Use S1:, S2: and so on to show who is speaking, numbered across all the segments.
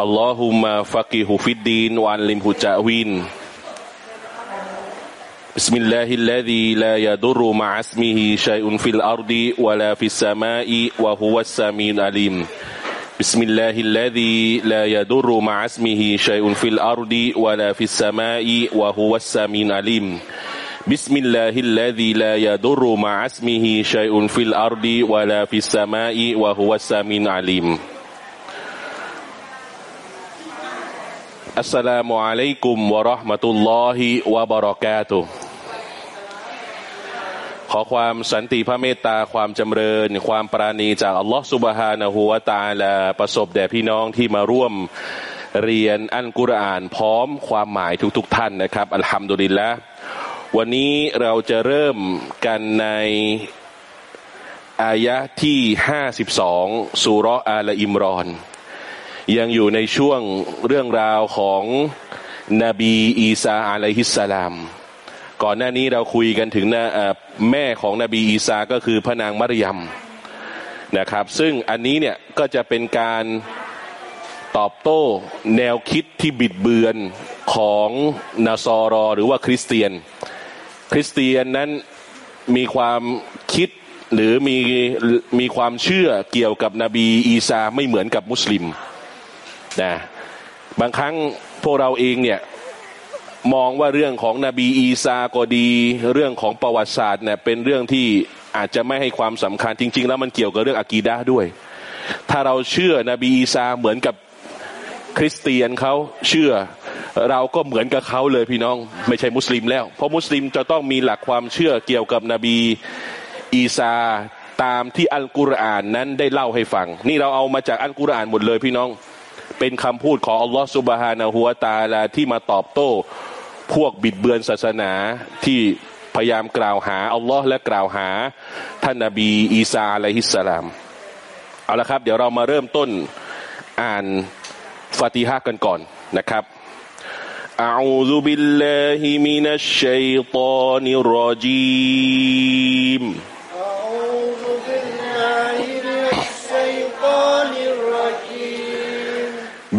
S1: اللهم فقه في الدين وعلمه التأويل بسم الله الذي لا يضر مع اسمه شيء في الأرض ولا في السماء وهو السميع العليم بسم الله الذي لا يضر مع اسمه شيء في الأرض ولا في السماء وهو السميع العليم بسم الله الذي لا يضر مع اسمه شيء في الأرض ولا في السماء وهو السميع العليم อัสสลามุอะลัยกุมวะราะห์มะตุลลอฮิวะบะเราะกาตุขอความสันติพระเมตตาความจำเริญ ความปราณีจากอัลลอฮฺสุบฮานะฮูวะตะอาลาประสบแด่พี่น้องที่มาร่วมเรียนอันกุรอานพร้อมความหมายทุกๆทท่านนะครับ อัลฮัมดุลิลละวันนี้เราจะเริ่มกันในอายะที่ห้าสิบสองสุรอาลอิมรอน ยังอยู่ในช่วงเรื่องราวของนบีอีสาอะลัยฮิสสลาม ก่อนหน้านี้เราคุยกันถึงนะแม่ของนบีอีสาก็คือพระนางมารยมนะครับ ซึ่งอันนี้เนี่ยก็จะเป็นการตอบโต้แนวคิดที่บิดเบือนของนาซอรอหรือว่าคริสเตียน คริสเตียนนั้นมีความคิดหรือมีมีความเชื่อเกี่ยวกับนบีอีสาไม่เหมือนกับมุสลิม นะบางครั้งพวกเราเองเนี่ยมองว่าเรื่องของนบีอีซาก็ดี เรื่องของประวัติศาสตร์เนี่ยเป็นเรื่องที่อาจจะไม่ให้ความสำคัญจริง ๆ แล้วมันเกี่ยวกับเรื่องอะกีดะด้วย ถ้าเราเชื่อนบีอีซาเหมือนกับคริสเตียนเขาเชื่อ เราก็เหมือนกับเขาเลยพี่น้อง ไม่ใช่มุสลิมแล้ว เพราะมุสลิมจะต้องมีหลักความเชื่อเกี่ยวกับนบีอีซาตามที่อัลกุรอานนั้นได้เล่าให้ฟัง นี่เราเอามาจากอัลกุรอานหมดเลยพี่น้อง เป็นคำพูดของอัลลอฮฺสุบฮานะฮัวตาลาที่มาตอบโต้พวกบิดเบือนศาสนาที่พยายามกล่าวหาอัลลอฮ์และกล่าวหาท่านนบีอีสาอะลัยฮิสสลามเอาละครับ เดี๋ยวเรามาเริ่มต้นอ่านฟาติฮะกันก่อนนะครับ أعوذ بالله من الشيطان الرجيم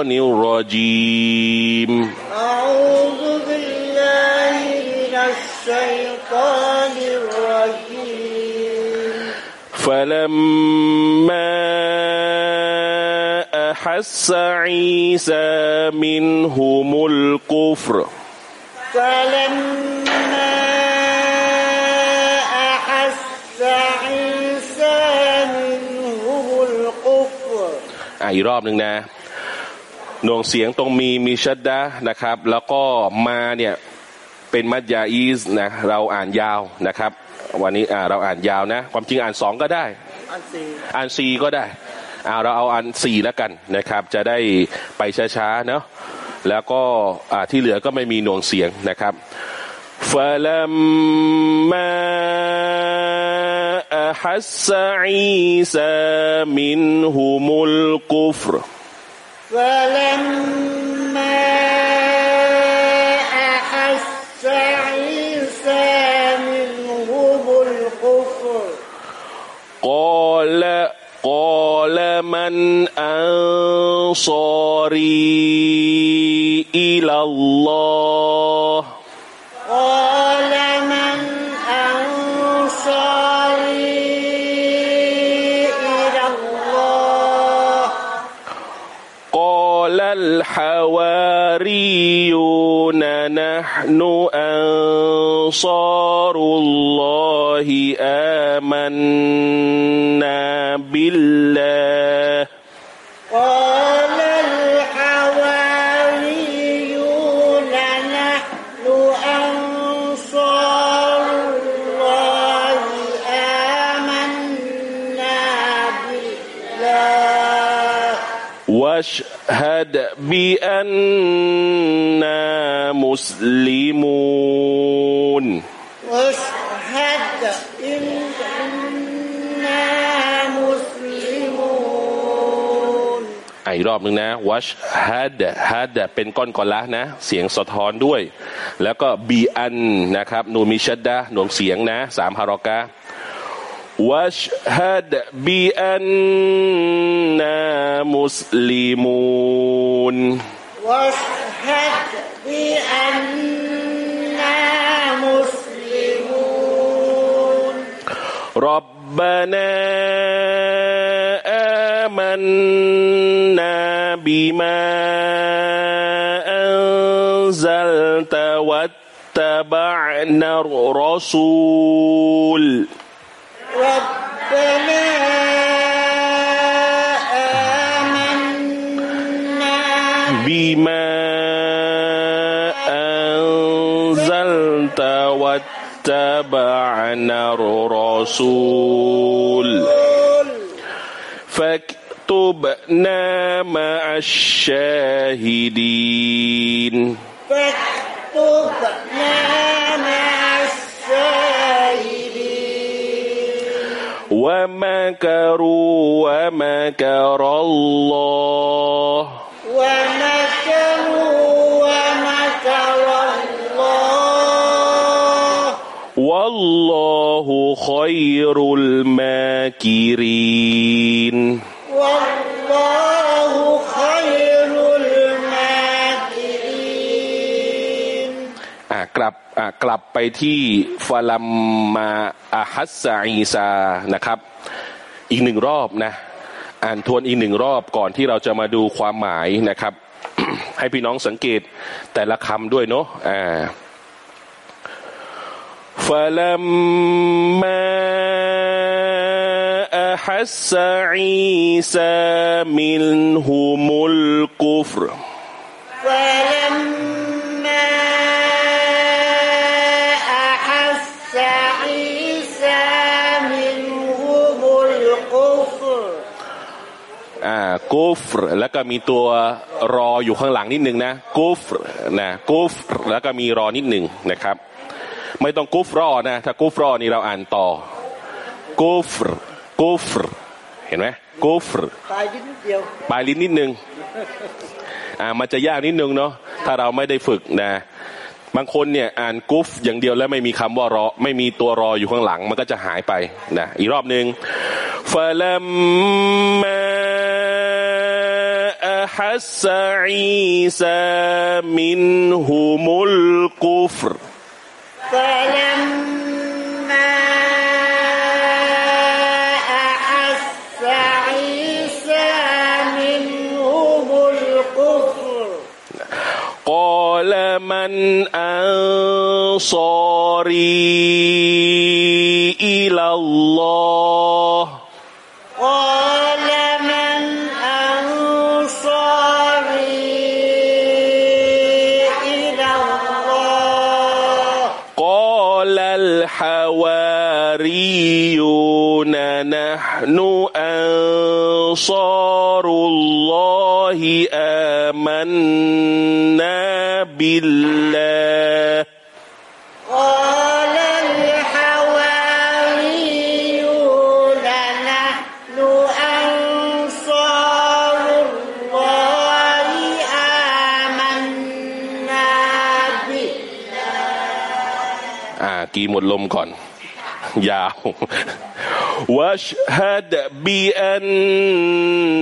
S1: الشيطان الرجيم
S2: أعوذ بالله من الشيطان الرجيم
S1: فلما أحس عيسى منهم الكفر
S2: فلما أحس عيسى منهم الكفر
S1: อ่ะอีกรอบหนึ่งนะ หน่วงเสียงตรงมีมีชัดดะนะครับ แล้วก็มาเนี่ยเป็นมัดยาอีสนะเราอ่านยาวนะครับ วันนี้เราอ่านยาวนะ ความจริงอ่านสองก็ได้
S2: อ่า
S1: นสี่ก็ได้เอาเราเอาอ่านสี่แล้วกันนะครับ จะได้ไปช้าๆเนาะแล้วก็ที่เหลือก็ไม่มีหน่วงเสียงนะครับฟะ
S2: ลัมมา
S1: ฮัสอีซามิ
S2: นฮุมุลกุ
S1: ฟร์ فلما أحس عيسى منهم الكفر
S2: قال من
S1: อีกรอบหนึ่งนะวัชฮัดฮัดเป็นก้อนก่อนละนะ เสียงสะท้อนด้วย แล้วก็บีอันนะครับนูมิชัดดะหน่วงเสียงนะสามฮารอกะวัชฮัดบีอันนามุสลิมู الرسول.
S2: ربنا آمنا
S1: بما أنزلت واتبعنا الرسول. فاكتبنا مع الشاهدين. ลับไปที่ฟาลัมมาอาฮัสซาอีซานะครับ อีกหนึ่งรอบนะ อ่านทวนอีกหนึ่งรอบก่อนที่เราจะมาดูความหมายนะครับ ให้พี่น้องสังเกตแต่ละคำด้วยเนาะอ่าفلما أحس عيسى منهم الكفر กูฟแล้วก็มีตัวรออยู่ข้างหลังนิดนึงนะกูฟนะกูฟแล้วก็มีรอนิดหนึ่งนะครับ ไม่ต้องกูฟรอนะถ้ากูฟรอนี่เราอ่านต่อกูฟกูฟเห็นไหมกูฟป
S2: ลายลิ้นนิดเดียว
S1: ปลายลิ้นนิดนึงอ่ามันจะยากนิดนึงเนาะถ้าเราไม่ได้ฝึกนะ บางคนเนี่ยอ่านกูฟอย่างเดียวแล้วไม่มีคำว่ารอไม่มีตัวรออยู่ข้างหลัง มันก็จะหายไปนะอีกรอบหนึ่งเฟลัมม حس عيسى منهم الكفر.
S2: فلما أحس عيسى منهم
S1: الكفر.
S2: قال من أنصاري إلى الله؟
S1: الحواريون نحن أنصار الله آمنا. หมดลมก่อน ยาววัชฮัดบีอัน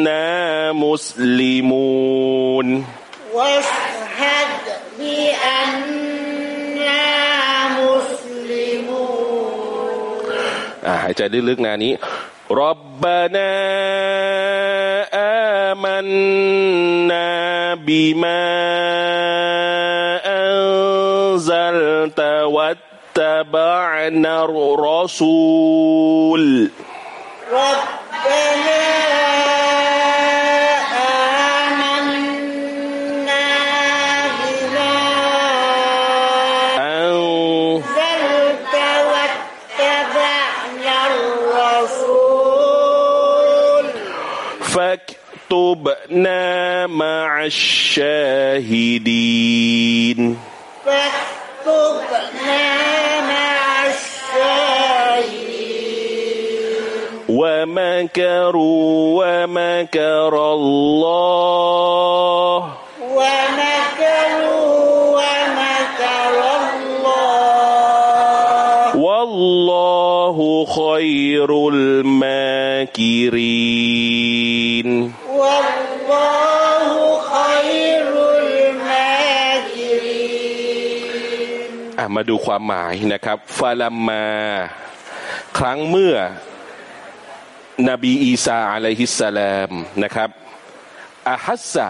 S1: นามุสลิมูน
S2: วัชฮัดบี
S1: อันนามุสลิมูนอาหายใจลึกๆนานี้รับบานาอามันนาบิมาอัลซัลตวัต اتبعنا الرسول.
S2: ربنا آمنا بما أنزلت واتبعنا الرسول.
S1: فاكتبنا مع الشاهدين.
S2: فاكتبنا
S1: ومكروا ومكر الله
S2: ومكروا ومكر الله
S1: والله خير الماكرين
S2: والله خير الماكرين
S1: อ่ะมาดูความหมายนะครับฟาลัมมา ครั้งเมื่อ นบีอีสาอะลัยฮิสสลามนะครับอาฮัสซะ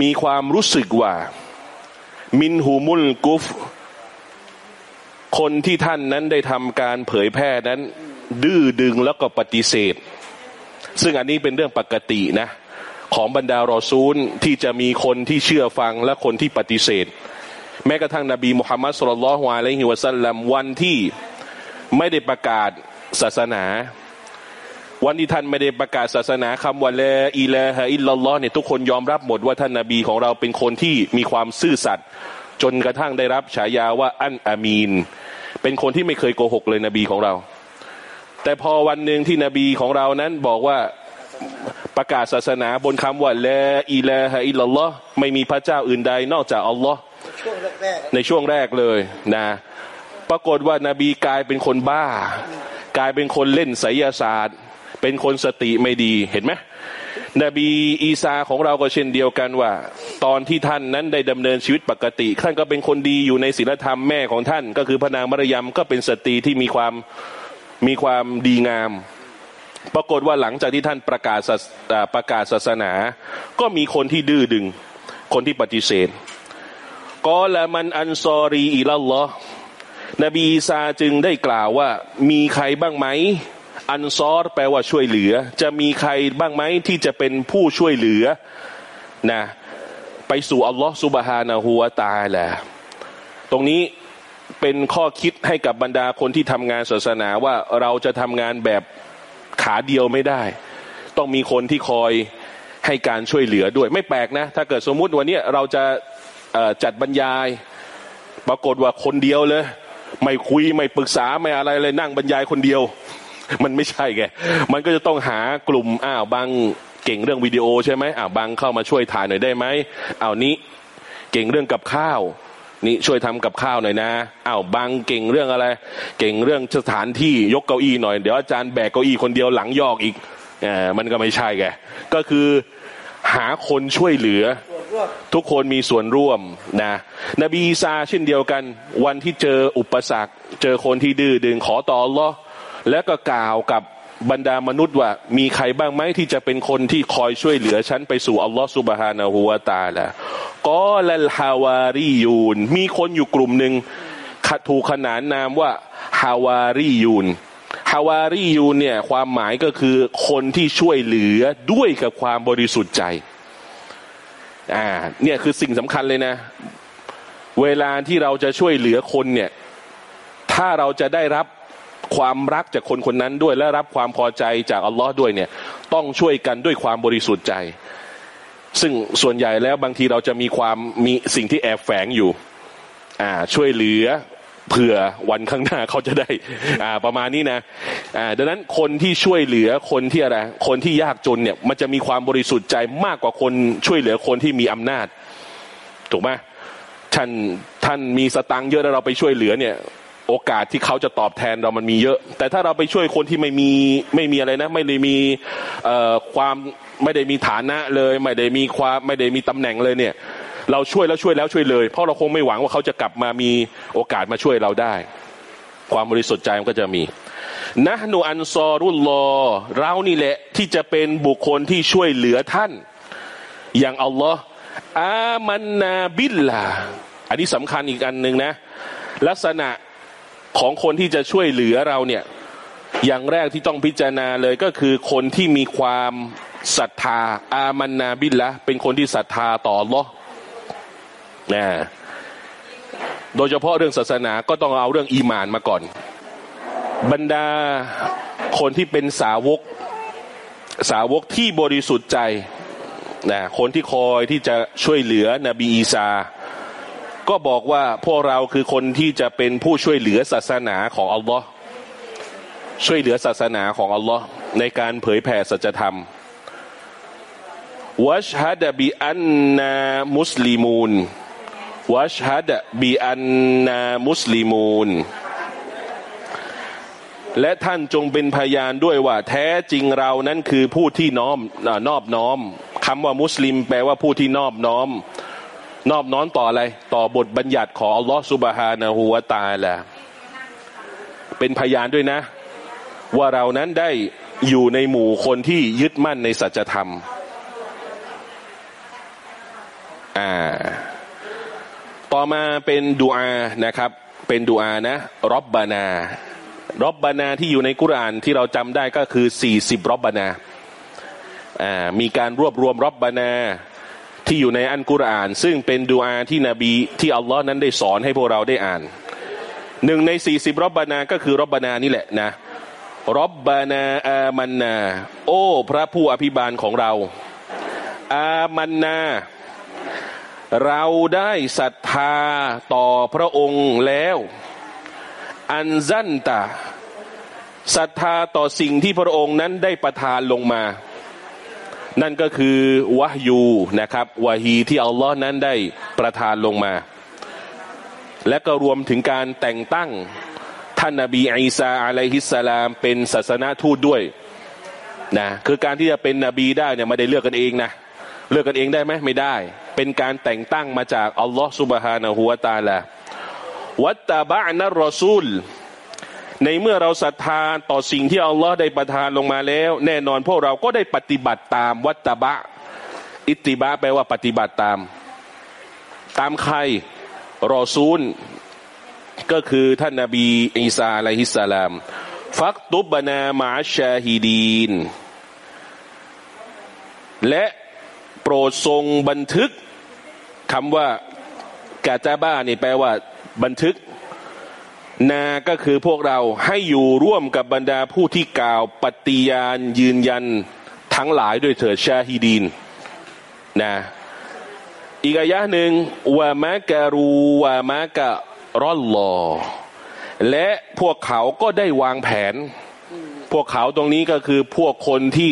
S1: มีความรู้สึกว่า มินหูมุลกุฟ คนที่ท่านนั้นได้ทำการเผยแพร่นั้น ดื้อดึงแล้วก็ปฏิเสธ ซึ่งอันนี้เป็นเรื่องปกตินะ ของบรรดารอซูลที่จะมีคนที่เชื่อฟังและคนที่ปฏิเสธ แม้กระทั่งนบีมุฮัมมัดสุลลัลฮุอะลัยฮิวะสัลลัมวันที่ไม่ได้ประกาศศาสนา วันที่ท่านไม่ได้ประกาศศาสนาคำว่าละอิลฮะอิลลอฮ์เนี่ยทุกคนยอมรับหมดว่าท่านนบีของเราเป็นคนที่มีความซื่อสัตย์จนกระทั่งได้รับฉายาว่าอันอามีน เป็นคนที่ไม่เคยโกหกเลยนบีของเรา แต่พอวันหนึ่งที่นบีของเรานั้นบอกว่าประกาศศาสนาบนคำว่าละอิลฮะอิลลอฮ์ไม่มีพระเจ้าอื่นใดนอกจากอัลลอฮ์ในช่วงแรกเลยนะ ปรากฏว่านาบีกลายเป็นคนบ้า กลายเป็นคนเล่นไสยศาสตร์ เป็นคนสติไม่ดีเห็นไหมนบีอีสาของเราก็เช่นเดียวกันว่า ตอนที่ท่านนั้นได้ดำเนินชีวิตปกติท่านก็เป็นคนดีอยู่ในศีลธรรมแม่ของท่าน ก็คือพระนางมารยมก็เป็นสตรีที่มีความมีความดีงาม ปรากฏว่าหลังจากที่ท่านประกาศสอ่าประกาศศาสนา ก็มีคนที่ดื้อดึง คนที่ปฏิเสธกอละมันอันซอรีอิลัลลอฮ์นบีอีสาจึงได้กล่าวว่ามีใครบ้างไหม อันซอรแปลว่าช่วยเหลือ จะมีใครบ้างไหมที่จะเป็นผู้ช่วยเหลือนะไปสู่อัลลอฮ์ซุบฮานะฮูวะตาละตรงนี้เป็นข้อคิดให้กับบรรดาคนที่ทำงานศาสนาว่าเราจะทำงานแบบขาเดียวไม่ได้ ต้องมีคนที่คอยให้การช่วยเหลือด้วยไม่แปลกนะ ถ้าเกิดสมมุติวันนี้เราจะจัดบรรยาย ปรากฏว่าคนเดียวเลย ไม่คุยไม่ปรึกษาไม่อะไรเลยนั่งบรรยายคนเดียว มันไม่ใช่ไงมันก็จะต้องหากลุ่มอ้าวบางเก่งเรื่องวิดีโอใช่ไหมอ้าวบางเข้ามาช่วยถ่ายหน่อยได้ไหมอ้าวนี้เก่งเรื่องกับข้าวนี่ช่วยทำกับข้าวหน่อยนะอ้าวบางเก่งเรื่องอะไร เก่งเรื่องสถานที่ยกเก้าอี้หน่อยเดี๋ยวอาจารย์แบกเก้าอี้คนเดียวหลังยอกอีกเออมันก็ไม่ใช่ไงก็คือหาคนช่วยเหลือ ทุกคนมีส่วนร่วมนะนบีอีสาเช่นเดียวกัน วันที่เจออุปสรรค เจอคนที่ดื้อดึงขอต่ออัลลอฮ์ แล้วก็กล่าวกับบรรดามนุษย์ว่า มีใครบ้างไหมที่จะเป็นคนที่คอยช่วยเหลือฉันไปสู่อัลลอฮฺسبحانه وتعالى قال الحواريون มีคนอยู่กลุ่มหนึ่งถูกขนานนามว่าحواريون حواريون เนี่ยความหมายก็คือคนที่ช่วยเหลือด้วยกับความบริสุทธิ์ใจอ่าเนี่ยคือสิ่งสำคัญเลยนะ เวลาที่เราจะช่วยเหลือคนเนี่ย ถ้าเราจะได้รับ ความรักจากคนคนนั้นด้วยและรับความพอใจจากอัลลอฮ์ด้วยเนี่ยต้องช่วยกันด้วยความบริสุทธิ์ใจ ซึ่งส่วนใหญ่แล้วบางทีเราจะมีความมีสิ่งที่แอบแฝงอยู่อ่าช่วยเหลือเผื่อวันข้างหน้าเขาจะได้อ่าประมาณนี้นะอ่าดังนั้นคนที่ช่วยเหลือคนที่อะไรคนที่ยากจนเนี่ยมันจะมีความบริสุทธิ์ใจมากกว่าคนช่วยเหลือคนที่มีอำนาจ ถูกไหมท่านท่านมีสตังค์เยอะแล้วเราไปช่วยเหลือเนี่ย โอกาสที่เขาจะตอบแทนเรามันมีเยอะ แต่ถ้าเราไปช่วยคนที่ไม่มีไม่มีอะไรนะ ไม่ได้มีความไม่ได้มีฐานะเลย ไม่ได้มีความไม่ได้มีตำแหน่งเลยเนี่ย เราช่วยแล้วช่วยแล้วช่วยเลย เพราะเราคงไม่หวังว่าเขาจะกลับมามีโอกาสมาช่วยเราได้ ความบริสุทธิ์ใจมันก็จะมีนะหนูอันซอรุลลอเรานี่แหละที่จะเป็นบุคคลที่ช่วยเหลือท่าน อย่างอัลลอฮ์อามันนาบิลลาอันนี้สำคัญอีกอันหนึ่งนะ ลักษณะ ของคนที่จะช่วยเหลือเราเนี่ยอย่างแรกที่ต้องพิจารณาเลยก็คือคนที่มีความศรัทธา อามันนาบิลละเป็นคนที่ศรัทธาต่อลอนะโดยเฉพาะเรื่องศาสนาก็ต้องเอาเรื่องอีมานมาก่อน บรรดาคนที่เป็นสาวกสาวกที่บริสุทธิ์ใจนะคนที่คอยที่จะช่วยเหลือนบีอีสา ก็บอกว่าพวกเราคือคนที่จะเป็นผู้ช่วยเหลือศาสนาของอัลลอฮ์ช่วยเหลือศาสนาของอัลลอฮ์ในการเผยแผ่สัจธรรมวัชฮัดบีอันนามุสลิมูนวัชฮัดบีอันนามุสลิมูนและท่านจงเป็นพยานด้วยว่า แท้จริงเรานั้นคือผู้ที่น้อมนอบน้อมคำว่ามุสลิม แปลว่าผู้ที่นอบน้อม นอบน้อมต่ออะไร ต่อบทบัญญัติของอัลลอฮฺสุบฮานะฮูวาตาละเป็นพยานด้วยนะ ว่าเรานั้นได้อยู่ในหมู่คนที่ยึดมั่นในสัจธรรม อ่า ต่อมาเป็นดูอานะครับ เป็นดูอานะรบบานารบบานาที่อยู่ในกุรานที่เราจำได้ก็คือสี่สิบรบบานา อ่า มีการรวบรวมรบบานา ที่อยู่ในอันกุรอาน ซึ่งเป็นดูอาที่นบีที่อัลลอฮ์นั้นได้สอนให้พวกเราได้อ่านหนึ่งในสี่สิบรบบานาก็คือรบบานานี่แหละนะรบบานาอามันนา โอ้ พระผู้อภิบาลของเรา อามันนา เราได้ศรัทธาต่อพระองค์แล้ว อันซันตาศรัทธาต่อสิ่งที่พระองค์นั้นได้ประทานลงมา นั่นก็คือวะยูนะครับวะฮีที่อัลลอฮ์นั้นได้ประทานลงมา และก็รวมถึงการแต่งตั้งท่านนบีอีสาอะลัยฮิสสลาม เป็นศาสนาทูตด้วยนะคือการที่จะเป็นนบีได้เนี่ยไม่ได้เลือกกันเองนะเลือกกันเองได้ไหมไม่ได้ เป็นการแต่งตั้งมาจากอัลลอฮ์สุบฮานะฮูวาตาละวัตตาบะนัรรอซูล ในเมื่อเราศรัทธาต่อสิ่งที่อัลลอฮ์ได้ประทานลงมาแล้ว แน่นอนพวกเราก็ได้ปฏิบัติตามวัตบะ อิติบะแปลว่าปฏิบัติตาม ตามใครรอซูล ก็คือท่านนาบีอีสาอะลัยฮิสสลาม ฟักตุบบนามาชาฮิดีน และโปรดทรงบันทึกคำว่ากาจาบ้านี่แปลว่าบันทึก นาก็คือพวกเราให้อยู่ร่วมกับบรรดาผู้ที่กล่าวปฏิญาณยืนยันทั้งหลายด้วยเถิดชาฮิดีนนะอีกอายะหนึ่งวามะการูวามะกะรอลลอและพวกเขาก็ได้วางแผน พวกเขาตรงนี้ก็คือพวกคนที่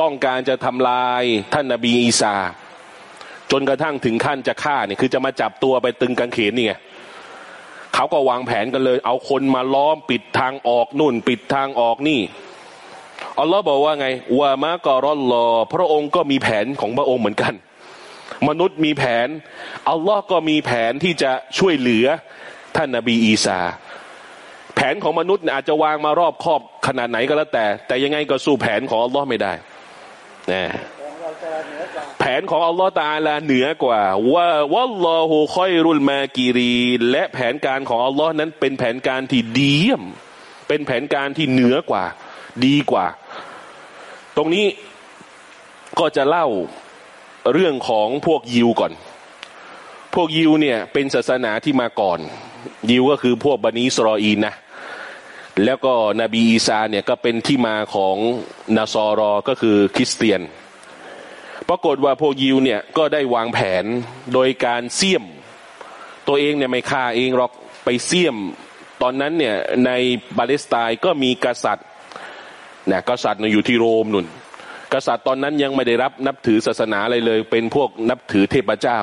S1: ต้องการจะทำลายท่านนบีอีสาจนกระทั่งถึงขั้นจะฆ่าเนี่ยคือจะมาจับตัวไปตึงกังเขนนี่ไง เขาก็วางแผนกันเลย เอาคนมาล้อมปิดทางออกนู่น ปิดทางออกนี่อัลลอฮ์บอกว่าไงวามะกอรอลลอพระองค์ก็มีแผนของพระองค์เหมือนกัน มนุษย์มีแผนอัลลอฮ์ก็มีแผนที่จะช่วยเหลือท่านนบีอีสาแผนของมนุษย์อาจจะวางมารอบครอบขนาดไหนก็แล้วแต่ แต่ยังไงก็สู้แผนของอัลลอฮ์ไม่ได้นะ แผนของอัลลอฮ์ตาลาเหนือกว่า ว่าวัลลอฮุคอยรุลมากีรี และแผนการของอัลลอฮ์นั้นเป็นแผนการที่ดีเยี่ยม เป็นแผนการที่เหนือกว่า ดีกว่า ตรงนี้ก็จะเล่าเรื่องของพวกยิวก่อน พวกยิวเนี่ยเป็นศาสนาที่มาก่อน ยิวก็คือพวกบันิอิสรออีนนะแล้วก็นบีอีสาเนี่ยก็เป็นที่มาของนาซอรอก็คือคริสเตียน ปรากฏว่าพวกยิวเนี่ยก็ได้วางแผนโดยการเสี่ยม ตัวเองเนี่ยไม่ฆ่าเองหรอกไปเสี่ยม ตอนนั้นเนี่ยในปาเลสไตน์ก็มีกษัตริย์นะกษัตริย์เนี่ยอยู่ที่โรมนุ่น กษัตริย์ตอนนั้นยังไม่ได้รับนับถือศาสนาอะไรเลย เป็นพวกนับถือเทพเจ้า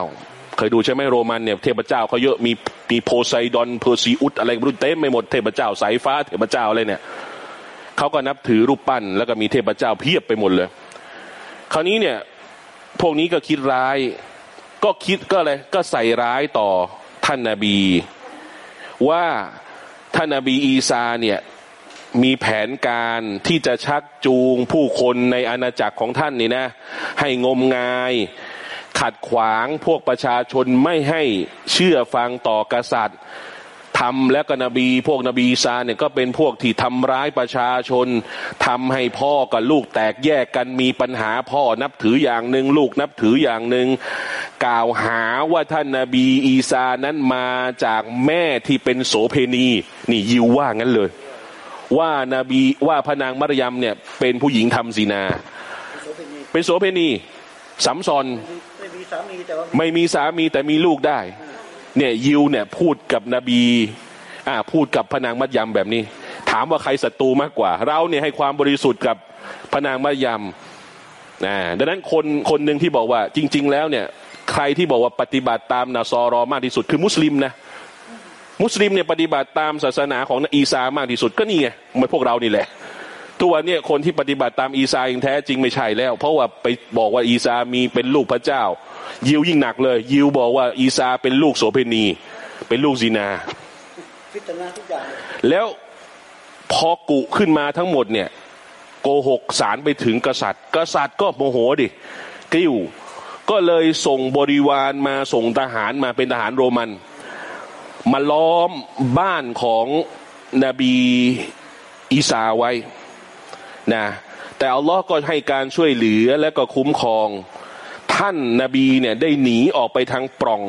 S1: เคยดูใช่ไหมโรมันเนี่ยเทพเจ้าเขาเยอะมีมีโพไซดอนเพอร์ซีอุสอะไรไม่รู้เต็มไปหมดเทพเจ้าสายฟ้าเทพเจ้าอะไรเนี่ยเขาก็นับถือรูปปั้น แล้วก็มีเทพเจ้าเพียบไปหมดเลย คราวนี้เนี่ย พวกนี้ก็คิดร้าย ก็คิดก็เลยก็ใส่ร้ายต่อท่านนาบี ว่าท่านนาบีอีซาเนี่ยมีแผนการที่จะชักจูงผู้คนในอาณาจักรของท่านนี่นะ ให้งมงาย ขัดขวางพวกประชาชนไม่ให้เชื่อฟังต่อกษัตริย์ ทำและก็นบี พวกนบีอีซาเนี่ยก็เป็นพวกที่ทำร้ายประชาชนทำให้พ่อกับลูกแตกแยกกันมีปัญหาพ่อนับถืออย่างหนึ่งลูกนับถืออย่างหนึ่งกล่าวหาว่าท่านนาบีอีซานั้นมาจากแม่ที่เป็นโสเพณี นี่ยิวว่างั้นเลย ว่านาบีว่าพระนางมารยมเนี่ยเป็นผู้หญิงทำซีนา
S2: โสเภณี
S1: เป็นโสเพณีสัมซอน
S2: ไม่มีสามีแต่ว่า
S1: ไม่มีสามีแต่มีลูกได้ เนี่ยยิวเนี่ยพูดกับนบีอ่าพูดกับพนางมัดยำแบบนี้ ถามว่าใครศัตรูมากกว่า เราเนี่ยให้ความบริสุทธิ์กับพระนางมัรยัมนะดังนั้นคนคนหนึ่งที่บอกว่าจริง ๆ แล้วเนี่ยใครที่บอกว่าปฏิบัติตามنصارىมากที่สุดคือมุสลิมนะมุสลิมเนี่ยปฏิบัติตามศาสนาของอีซามากที่สุดก็นี่ไงเหมือนพวกเรานี่แหละ ทุกวันเนี่ยคนที่ปฏิบัติตามอีซาอย่างแท้จริงไม่ใช่แล้ว เพราะว่าไปบอกว่าอีซามีเป็นลูกพระเจ้า ยิวยิ่งหนักเลย ยิวบอกว่าอีซาเป็นลูกโสเพณี เป็นลูก
S2: زنا
S1: แล้วพอกุขึ้นมาทั้งหมดเนี่ย โกหกสารไปถึงกษัตริย์ กษัตริย์ก็โมโหดิกิ้วก็เลยส่งบริวารมาส่งทหารมาเป็นทหารโรมัน มาล้อมบ้านของนบีอีสาไว้ นะแต่อัลลอฮ์ก็ให้การช่วยเหลือและก็คุ้มครอง ท่านนาบีเนี่ยได้หนีออกไปทางปล่อง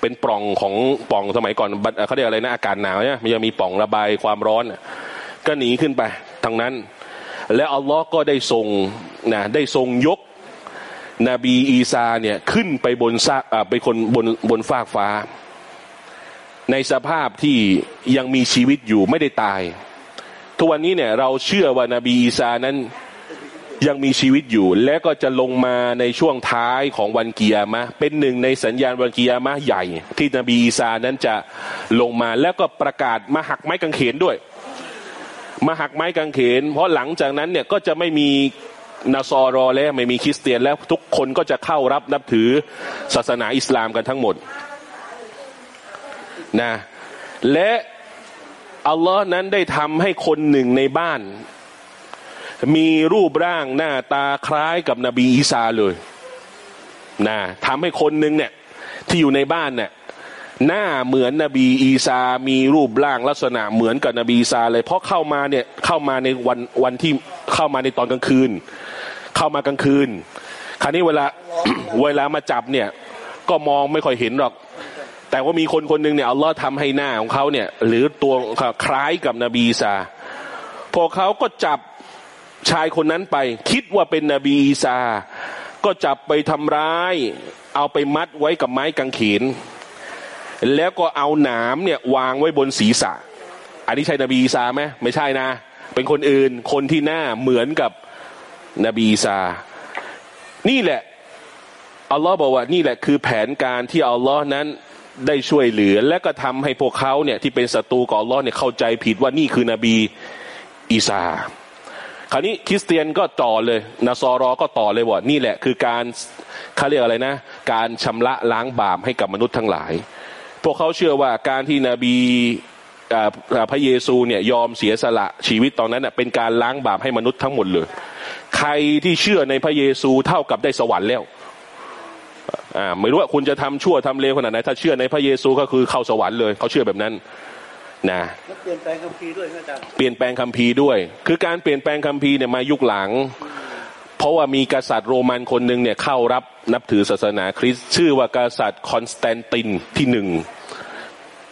S1: เป็นปล่องของปล่องสมัยก่อนเขาเรียกอะไรนะอากาศหนาวเนี่ยมันยังมีปล่องระบายความร้อน ก็หนีขึ้นไปทางนั้น และอัลลอฮ์ก็ได้ทรงนะได้ทรงยกนบีอีซาเนี่ยขึ้นไปบนซากอ่าไปคนบนบนฟากฟ้า ในสภาพที่ยังมีชีวิตอยู่ไม่ได้ตาย ทุกวันนี้เนี่ยเราเชื่อว่านาบีอีซานั้นยังมีชีวิตอยู่ และก็จะลงมาในช่วงท้ายของวันเกียร์มะเป็นหนึ่งในสัญญาณวันเกียร์มะใหญ่ ที่นบีอีซานั้นจะลงมาแล้วก็ประกาศมาหักไม้กางเขนด้วย มาหักไม้กางเขน เพราะหลังจากนั้นเนี่ยก็จะไม่มีนาซอรอแล้วไม่มีคริสเตียนแล้วทุกคนก็จะเข้ารับนับถือศาสนาอิสลามกันทั้งหมดนะและ อัลลอฮ์นั้นได้ทำให้คนหนึ่งในบ้าน มีรูปร่างหน้าตาคล้ายกับนบีอีสาเลยนะทำให้คนหนึ่งเนี่ยที่อยู่ในบ้านเนี่ยหน้าเหมือนนบีอีสามีรูปร่างลักษณะเหมือนกับนบีอีสาเลย เพราะเข้ามาเนี่ยเข้ามาในวันวันที่เข้ามาในตอนกลางคืน เข้ามากลางคืน คราวนี้เวลาเวลามาจับเนี่ย ก็มองไม่ค่อยเห็นหรอก แต่ว่ามีคนคนหนึ่งเนี่ยอัลลอฮ์ทำให้หน้าของเขาเนี่ย หรือตัวคล้ายกับนบีอีสาพอเขาก็จับชายคนนั้นไป คิดว่าเป็นนบีอีสาก็จับไปทำร้าย เอาไปมัดไว้กับไม้กางเขนแล้วก็เอาหนามเนี่ยวางไว้บนศีรษะ อันนี้ใช่นบีอีสาไหมไม่ใช่นะ เป็นคนอื่นคนที่หน้าเหมือนกับนบีอีสานี่แหละอัลลอฮ์บอกว่านี่แหละคือแผนการที่อัลลอฮ์นั้น ได้ช่วยเหลือ และก็ทำให้พวกเขาเนี่ยที่เป็นศัตรูกับอัลลอฮ์เนี่ยเข้าใจผิดว่านี่คือนบีอีสาคราวนี้คริสเตียนก็ต่อเลยนาซอรอก็ต่อเลยว่านี่แหละ คือการเขาเรียกอะไรนะ การชำระล้างบาปให้กับมนุษย์ทั้งหลาย พวกเขาเชื่อว่าการที่นบีพระเยซูเนี่ยยอมเสียสละชีวิตตอนนั้นน่ะเป็นการล้างบาปให้มนุษย์ทั้งหมดเลย ใครที่เชื่อในพระเยซูเท่ากับได้สวรรค์แล้ว อ่าไม่รู้ว่าคุณจะทำชั่วทำเลวขนาดไหนถ้าเชื่อในพระเยซูก็คือเข้าสวรรค์เลยเขาเชื่อแบบนั้นนะ
S2: แล้วเปลี่ยนแปลงคัมภีร์ด้วยนะอาจารย์
S1: เปลี่ยนแปลงคัมภีร์ด้วย คือการเปลี่ยนแปลงคัมภีร์เนี่ยมายุคหลัง เพราะว่ามีกษัตริย์โรมันคนหนึ่งเนี่ยเข้ารับนับถือศาสนาคริสต์ชื่อว่ากษัตริย์คอนสแตนตินที่หนึ่ง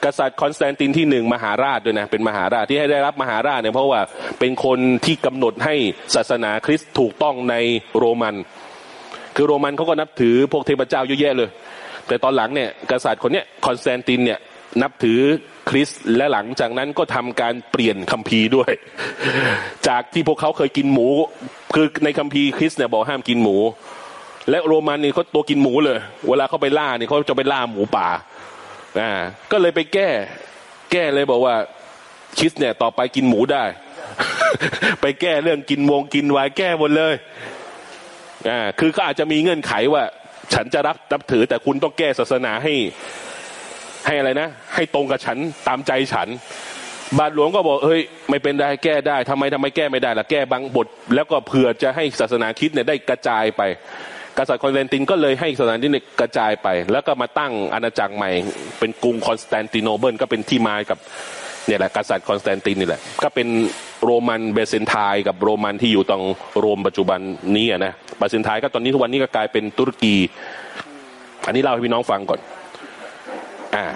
S1: กษัตริย์คอนสแตนตินที่หนึ่งมหาราชด้วยนะเป็นมหาราชที่ให้ได้รับมหาราชเนี่ยเพราะว่าเป็นคนที่กำหนดให้ศาสนาคริสต์ถูกต้องในโรมัน คือโรมันเขาก็นับถือพวกเทพเจ้าเยอะแยะเลย แต่ตอนหลังเนี่ยกษัตริย์คนเนี้ยคอนสแตนตินเนี่ยนับถือคริสต์และหลังจากนั้นก็ทำการเปลี่ยนคัมภีร์ด้วย จากที่พวกเขาเคยกินหมู คือในคัมภีร์คริสต์เนี่ยบอกห้ามกินหมู และโรมันนี่เขาตัวกินหมูเลย เวลาเขาไปล่าเนี่ยเขาจะไปล่าหมูป่าอ่าก็เลยไปแก้ แก้เลยบอกว่าคริสต์เนี่ยต่อไปกินหมูได้ ไปแก้เรื่องกินวงกินไวน์แก้หมดเลย อ่าคือก็อาจจะมีเงื่อนไขว่า ฉันจะรับนับถือแต่คุณต้องแก้ศาสนาให้ให้อะไรนะ ให้ตรงกับฉันตามใจฉัน บาทหลวงก็บอกเฮ้ย ไม่เป็นไรแก้ได้ทำไมทำไมแก้ไม่ได้ล่ะแก้บางบท แล้วก็เผื่อจะให้ศาสนาคริสต์เนี่ยได้กระจายไปกษัตริย์คอนสแตนตินก็เลยให้ศาสนาคริสต์เนี่ยกระจายไป แล้วก็มาตั้งอาณาจักรใหม่ เป็นกรุงคอนสแตนติโนเปิลก็เป็นที่มากับ เนี่ยแหละกษัตริย์คอนสแตนตินนี่แหละก็เป็นโรมันเบเซนไทน์กับโรมันที่อยู่ตรงโรมปัจจุบันนี้อะนะเบเซนไทน์ก็ตอนนี้ทุกวันนี้ก็กลายเป็นตุรกี อันนี้เล่าให้พี่น้องฟังก่อนอ่า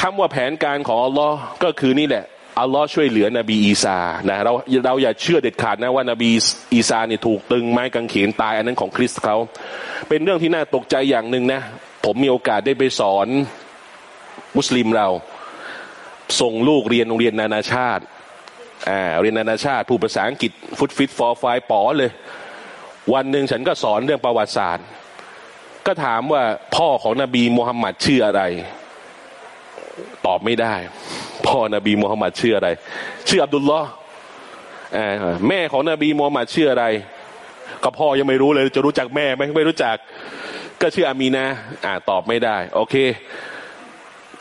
S1: คำว่าแผนการของอัลลอฮ์ก็คือนี่แหละอัลลอฮ์ช่วยเหลือนบีอีสานะเราเราอย่าเชื่อเด็ดขาดนะว่านบีอีสาเนี่ยถูกตึงไม้กางเขนตายอันนั้นของคริสต์เขาเป็นเรื่องที่น่าตกใจอย่างหนึ่งนะ ผมมีโอกาสได้ไปสอนมุสลิมเรา ส่งลูกเรียนโรงเรียนนานาชาติอ่าเรียนนานาชาติ ผู้ภาษาอังกฤษฟุตฟิตฟอร์ไฟป๋อเลย วันหนึ่งฉันก็สอนเรื่องประวัติศาสตร์ ก็ถามว่าพ่อของนบีมูฮัมหมัดชื่ออะไร ตอบไม่ได้ พ่อนบีมูฮัมหมัดชื่ออะไร ชื่ออับดุลลอฮ์อ่าแม่ของนบีมูฮัมหมัดชื่ออะไร ก็พ่อยังไม่รู้เลยจะรู้จักแม่ไหมไม่รู้จัก ก็ชื่ออามีนาอ่าตอบไม่ได้ โอเค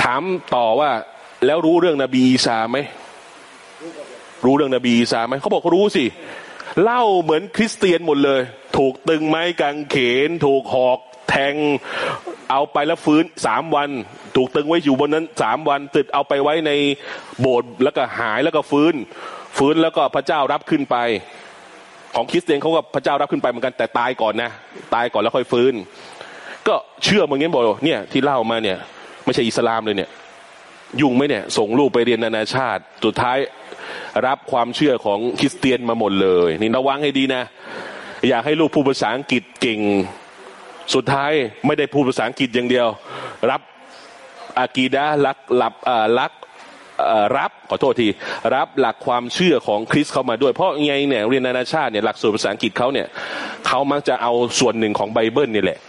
S1: ถามต่อว่า แล้วรู้เรื่องนบีอีสาไหมรู้เรื่องนบีอีสาไหมเขาบอกเขารู้สิเล่าเหมือนคริสเตียนหมดเลย ถูกตึงไม้กางเขน ถูกหอกแทงเอาไปแล้วฟื้นสามวัน ถูกตึงไว้อยู่บนนั้นสามวันติดเอาไปไว้ในโบสถ์แล้วก็หายแล้วก็ฟื้น ฟื้นแล้วก็พระเจ้ารับขึ้นไป ของคริสเตียนเขาก็พระเจ้ารับขึ้นไปเหมือนกันแต่ตายก่อนนะ ตายก่อนแล้วค่อยฟื้น ก็เชื่อเหมือนกันบอกเนี่ยที่เล่ามาเนี่ย ไม่ใช่อิสลามเลยเนี่ย ยุ่งไหมเนี่ย ส่งลูกไปเรียนนานาชาติ สุดท้ายรับความเชื่อของคริสเตียนมาหมดเลย นี่ระวังให้ดีนะ อยากให้ลูกพูดภาษาอังกฤษเก่ง สุดท้ายไม่ได้พูดภาษาอังกฤษอย่างเดียว รับอากีดะห์รักหลับอ่ารักรับขอโทษที รับหลักความเชื่อของคริสเข้ามาด้วยเพราะไงเนี่ยเรียนนานาชาติเนี่ยหลักสูตรภาษาอังกฤษเขาเนี่ยเขามักจะเอาส่วนหนึ่งของไบเบิลนี่แหละ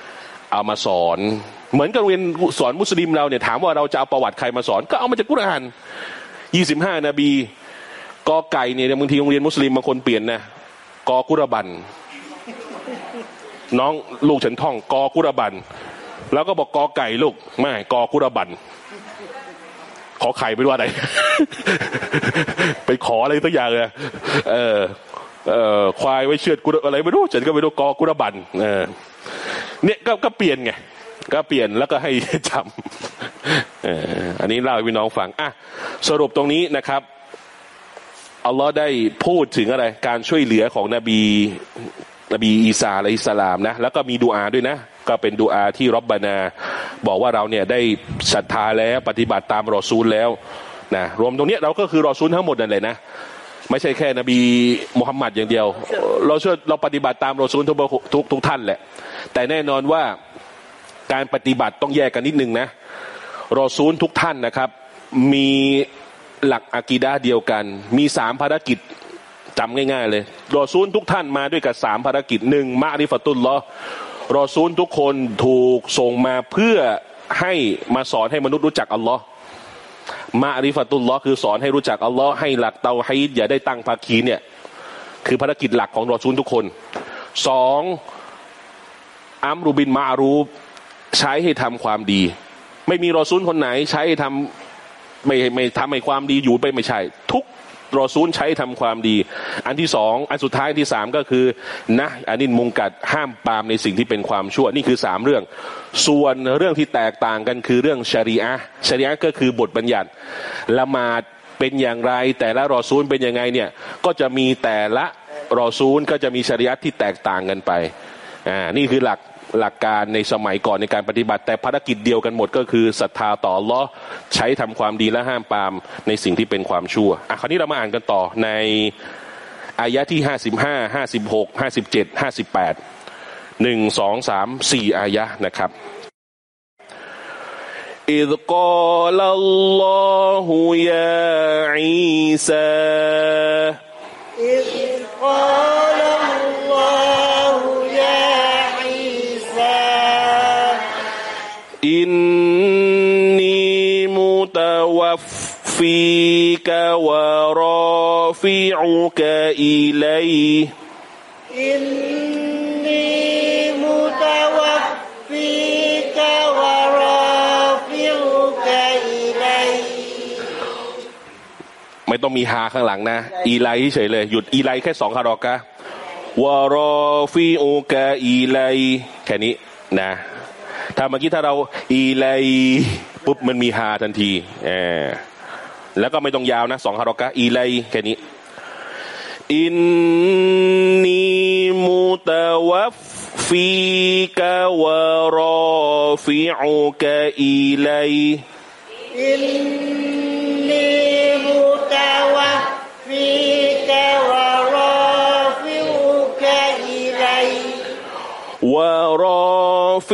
S1: เอามาสอน เหมือนกับเรียนสอนมุสลิมเราเนี่ยถามว่าเราจะเอาประวัติใครมาสอน ก็เอามาจากกุรอานยี่สิบห้านบีกอไก่เนี่ยบางทีโรงเรียนมุสลิมบางคนเปลี่ยนนะกอกุรบัน น้องลูกฉันท่องกอกุรบัน แล้วก็บอกกอไก่ลูกไม่กอกุรบัน ขอไข่ไม่รู้อะไรไปขออะไรสักอย่างเลยเออเออควายไว้เชือดกุรอะไรไม่รู้ฉันก็ไม่รู้กอกุรบัน เออ เนี่ยก็ก็เปลี่ยนไงก็เปลี่ยนแล้วก็ให้จำอันนี้เล่าให้พี่น้องฟังอะสรุปตรงนี้นะครับอัลลอฮ์ได้พูดถึงอะไร การช่วยเหลือของนบีนบีอีสาอะลัยฮิสลามนะแล้วก็มีดูอาด้วยนะ ก็เป็นดูอาที่รบบานา บอกว่าเราเนี่ยได้ศรัทธาแล้วปฏิบัติตามรอซูลแล้วนะรวมตรงนี้เราก็คือรอซูลทั้งหมดนั่นแหละนะ ไม่ใช่แค่นบีมุฮัมมัดอย่างเดียว เราเชื่อเราปฏิบัติตามรอซูลทุกทุกทุกท่านแหละ แต่แน่นอนว่าการปฏิบัติต้องแยกกันนิดนึงนะรอซูลทุกท่านนะครับ มีหลักอากีดาเดียวกัน มีสามภารกิจจำง่ายๆเลย รอซูลทุกท่านมาด้วยกับสามภารกิจหนึ่งมาริฟตุลลอรอซูลทุกคนถูกส่งมาเพื่อให้มาสอนให้มนุษย์รู้จักอัลลอฮ์ มาริฟตุลลอฮ์คือสอนให้รู้จักอัลลอฮ์ให้หลักเตาให้อย่าได้ตั้งภาคีเนี่ย คือภารกิจหลักของรอซูลทุกคนสองอัมรุบินมาอารูปใช้ให้ทำความดี ไม่มีรอซูลคนไหน ใช้ให้ทำไม่ไม่ทำให้ความดีอยู่ไปไม่ใช่ ทุก รอซูลใช้ทำความดี อันที่สองอันสุดท้ายที่สามก็คือนะอันนี้มุงกัดห้ามปามในสิ่งที่เป็นความชั่วนี่คือสามเรื่อง ส่วนเรื่องที่แตกต่างกันคือเรื่องชริอะชริอะก็คือบทบัญญัติละหมาดเป็นอย่างไร แต่ละรอซูลเป็นยังไงเนี่ยก็จะมีแต่ละรอซูลก็จะมีชริอะที่แตกต่างกันไปอ่านี่คือหลัก หลักการในสมัยก่อนในการปฏิบัติ แต่ภารกิจเดียวกันหมดก็คือศรัทธาต่อลอใช้ทำความดีและห้ามปามในสิ่งที่เป็นความชั่วอ่ะคราวนี้เรามาอ่านกันต่อในอายะที่ห้าสิบห้าห้าสิบหกห้าสิบเจ็ดห้าสิบแปดหนึ่งสองสามสี่อายะนะครับ إذ قال الله يا عيسى
S2: إذ قال
S1: متوفيك ورافعك إلي
S2: إني متوفيك ورافعك إلي
S1: ไม่ต้องมีฮาข้างหลังนะ อีไลเฉยเลย หยุดอีไลแค่สองคารอกะวารอฟิโอกะอีไลแค่นี้นะ ถ้าเมื่อกี้ถ้าเราอีไลปุ๊บมันมีฮาทันทีเออ แล้วก็ไม่ต้องยาวนะสองฮารอกะอีไลแค่นี้อินนีมุตวฟฟิกวรอฟิอุกะอีไล
S2: อิน ورافعك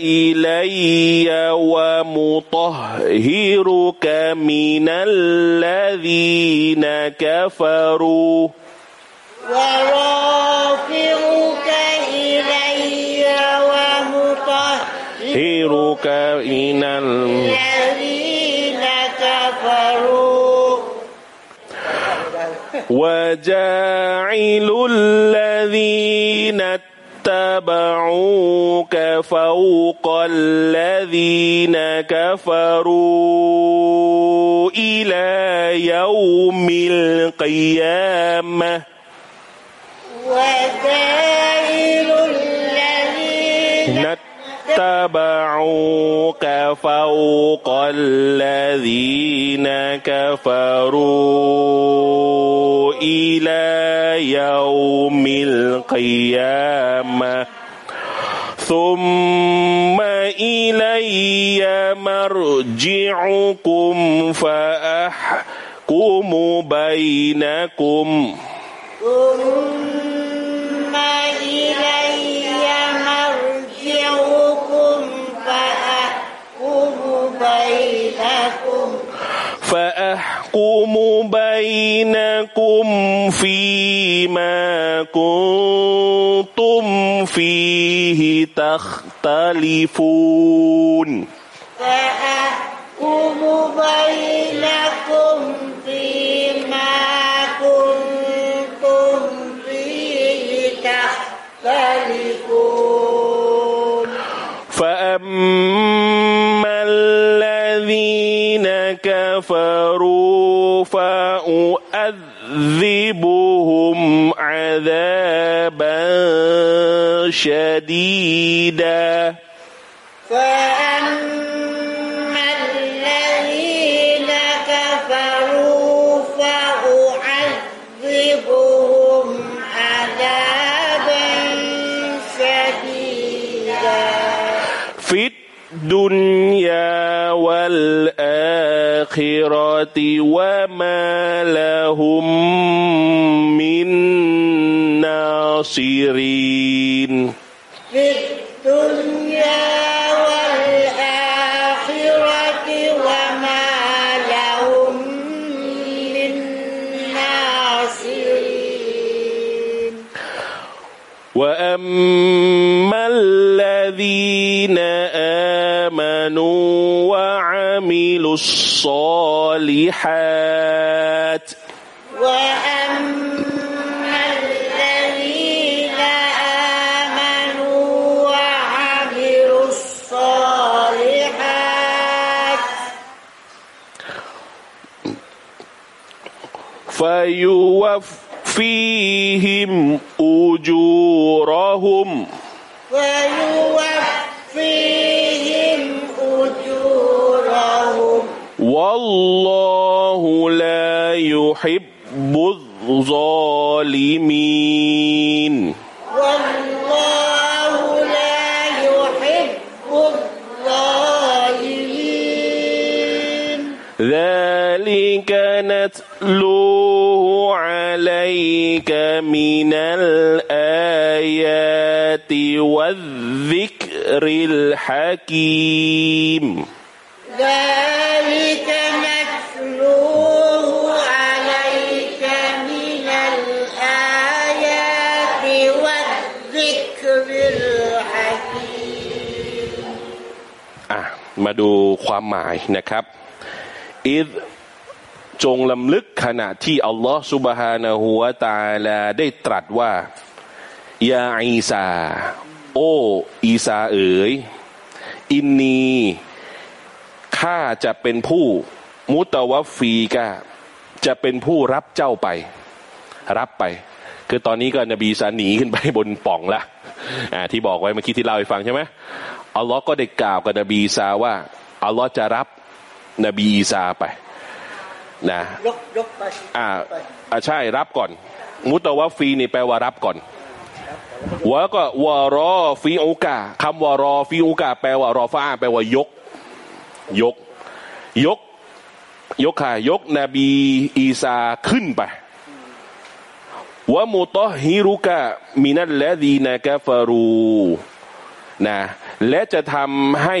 S2: إلي
S1: ومطهرك من الذين كفروا.
S2: ورافعك إلي ومطهرك
S1: هرك من ال...
S2: الذين كفروا.
S1: وجاعل الذين اتبعوك فوق الذين كفروا إلى يوم القيامة.
S2: وجاعل
S1: اتبعوك فوق الذين كفروا إلى يوم القيامة. ثم إلي مرجعكم فأحكم بينكم.
S2: ثم فأحكم بينكم
S1: فيما كنتم فيه تختلفون
S2: فأحكم بينكم
S1: كفروا فأؤذبهم عذابا شديدا.
S2: فأما الذين كفروا فأعذبهم عذابا شديدا.
S1: في الدنيا والآخرة وما لهم من ناصرين.
S2: في الدنيا والآخرة وما لهم من ناصرين.
S1: وأما وعملوا الصالحات.
S2: وأما الذين آمنوا وعملوا الصالحات
S1: فيوفيهم أجورهم.
S3: ويوفيهم
S1: والله لا يحب الظالمين.
S3: والله لا يحب الظالمين.
S1: ذلك نتلوه عليك من الآيات والذكر الحكيم.
S3: ذلك
S1: มาดูความหมายนะครับอิดจงลำลึกขณะที่อัลลอฮ์สุบฮานะฮูวตาลาได้ตรัสว่ายาอีซา โออีซาเอ๋ย อินนีข้าจะเป็นผู้มุตวฟีกะจะเป็นผู้รับเจ้าไป รับไป คือตอนนี้ก็นบีซาหนีขึ้นไปบนป่องละ ที่บอกไว้เมื่อกี้ที่เล่าให้ฟังใช่ไหมอัลลอฮ์ก็ได้กล่าวกับนบีอีซาว่าอัลลอฮ์จะรับนบีอีซาไป นะ
S2: ยกยกไป
S1: อ่าอ่าใช่รับก่อน متوفي นี่แปลว่ารับก่อนวะก็ ورافعك คำ ورافعك แปลว่า رفع แปลว่ายก ยก ยก ยกค่ะยกนบีอีซาขึ้นไป วะมุตฮิรุกะมินัลละดีนะกฟารูนะและจะทำให้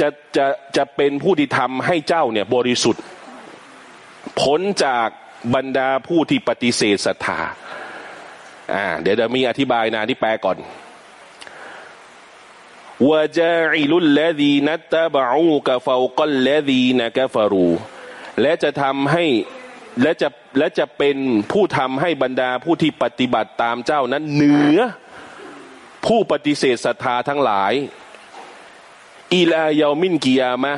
S1: จะจะจะเป็นผู้ที่ทำให้เจ้าเนี่ยบริสุทธิ์พ้นจากบรรดาผู้ที่ปฏิเสธศรัทธาอ่าเดี๋ยวจะมีอธิบายนะที่แปลก่อนวะจาอิลุลลดีนัตตะบะอูกะฟาวกัลลดีนะกฟารูและจะทำให้ และจะและจะเป็นผู้ทำให้บรรดาผู้ที่ปฏิบัติตามเจ้านั้นเหนือผู้ปฏิเสธศรัทธาทั้งหลายอีลายามินกิยามะ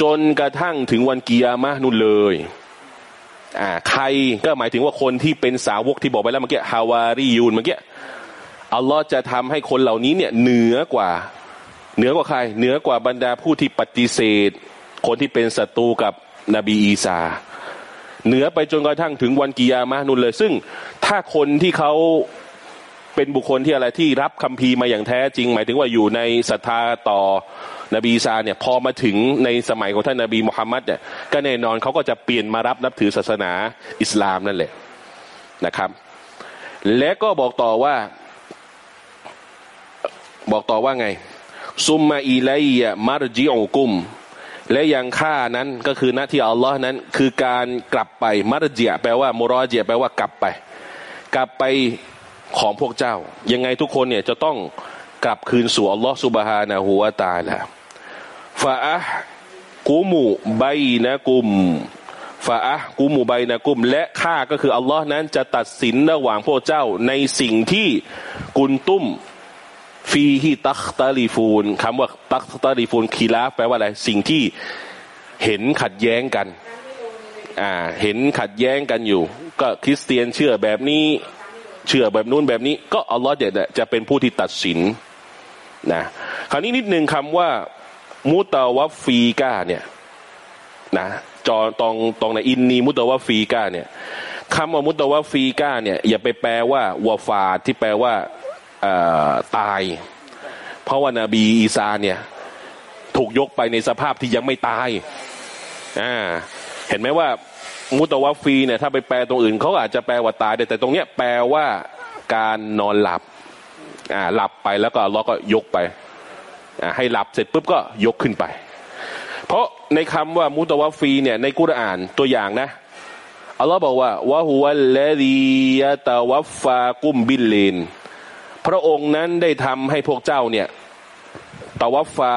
S1: จนกระทั่งถึงวันกิยามะนู่นเลยอ่าใครก็หมายถึงว่าคนที่เป็นสาวกที่บอกไปแล้วเมื่อกี้ฮาวารียูนเมื่อกี้อัลลอฮ์จะทำให้คนเหล่านี้เนี่ยเหนือกว่า เหนือกว่าใคร เหนือกว่าบรรดาผู้ที่ปฏิเสธ คนที่เป็นศัตรูกับนบีอีสา เหนือไปจนกระทั่งถึงวันกิยามะนู่นเลย ซึ่งถ้าคนที่เขาเป็นบุคคลที่อะไรที่รับคัมภีร์มาอย่างแท้จริง หมายถึงว่าอยู่ในศรัทธาต่อนบีอีสาเนี่ยพอมาถึงในสมัยของท่านนบีมุฮัมมัดเนี่ยก็แน่นอนเขาก็จะเปลี่ยนมารับนับถือศาสนาอิสลามนั่นแหละนะครับ และก็บอกต่อว่า บอกต่อว่าไงซุมมาอีไลยะมารจิอกุม และยังค่านั้นก็คือหน้าที่อัลลอฮ์นั้น คือการกลับไปมารเจิยแปลว่ามรอจิยแปลว่ากลับไป กลับไปของพวกเจ้า ยังไงทุกคนเนี่ยจะต้องกลับคืนสู่อัลลอฮ์สุบฮานะฮูวาตาละฟาอะกุมูไบนะกุมฟาอะกุมูไบนะกุม และข้าก็คืออัลลอฮ์นั้นจะตัดสินระหว่างพวกเจ้าในสิ่งที่กุนตุ้ม ฟีฮิตักตาลีฟูนคำว่าตักตาลีฟูนคีลาแปลว่าอะไร สิ่งที่เห็นขัดแย้งกัน อ่า เห็นขัดแย้งกันอยู่ ก็คริสเตียนเชื่อแบบนี้ เชื่อแบบนู้นแบบนี้ ก็อัลลอฮ์จะจะเป็นผู้ที่ตัดสินนะคราวนี้นิดนึงคำว่ามุตาวฟฟีกาเนี่ยนะจอตรงตรงในอินนีมุตาวฟฟีกาเนี่ยคำว่ามุตาวฟฟีกาเนี่ยอย่าไปแปลว่าวาฟาที่แปลว่า ตาย เพราะว่านาบีอีสาเนี่ย ถูกยกไปในสภาพที่ยังไม่ตายอ่าเห็นไหมว่ามุตาวฟฟีเนี่ยถ้าไปแปลตรงอื่นเขาอาจจะแปลว่าตายแต่ตรงเนี้ยแปลว่าการนอนหลับอ่าหลับไปแล้วก็ลเลาะห์ก็ยกไปอ่าให้หลับเสร็จปุ๊บก็ยกขึ้นไป เพราะในคำว่ามุตวาฟีเนี่ยในกุรอานตัวอย่างนะอัลลอฮ์บอกว่าวะฮุวัลลดียะตะวัฟฟากุมบิลเลน พระองค์นั้นได้ทำให้พวกเจ้าเนี่ยตะวัฟฟา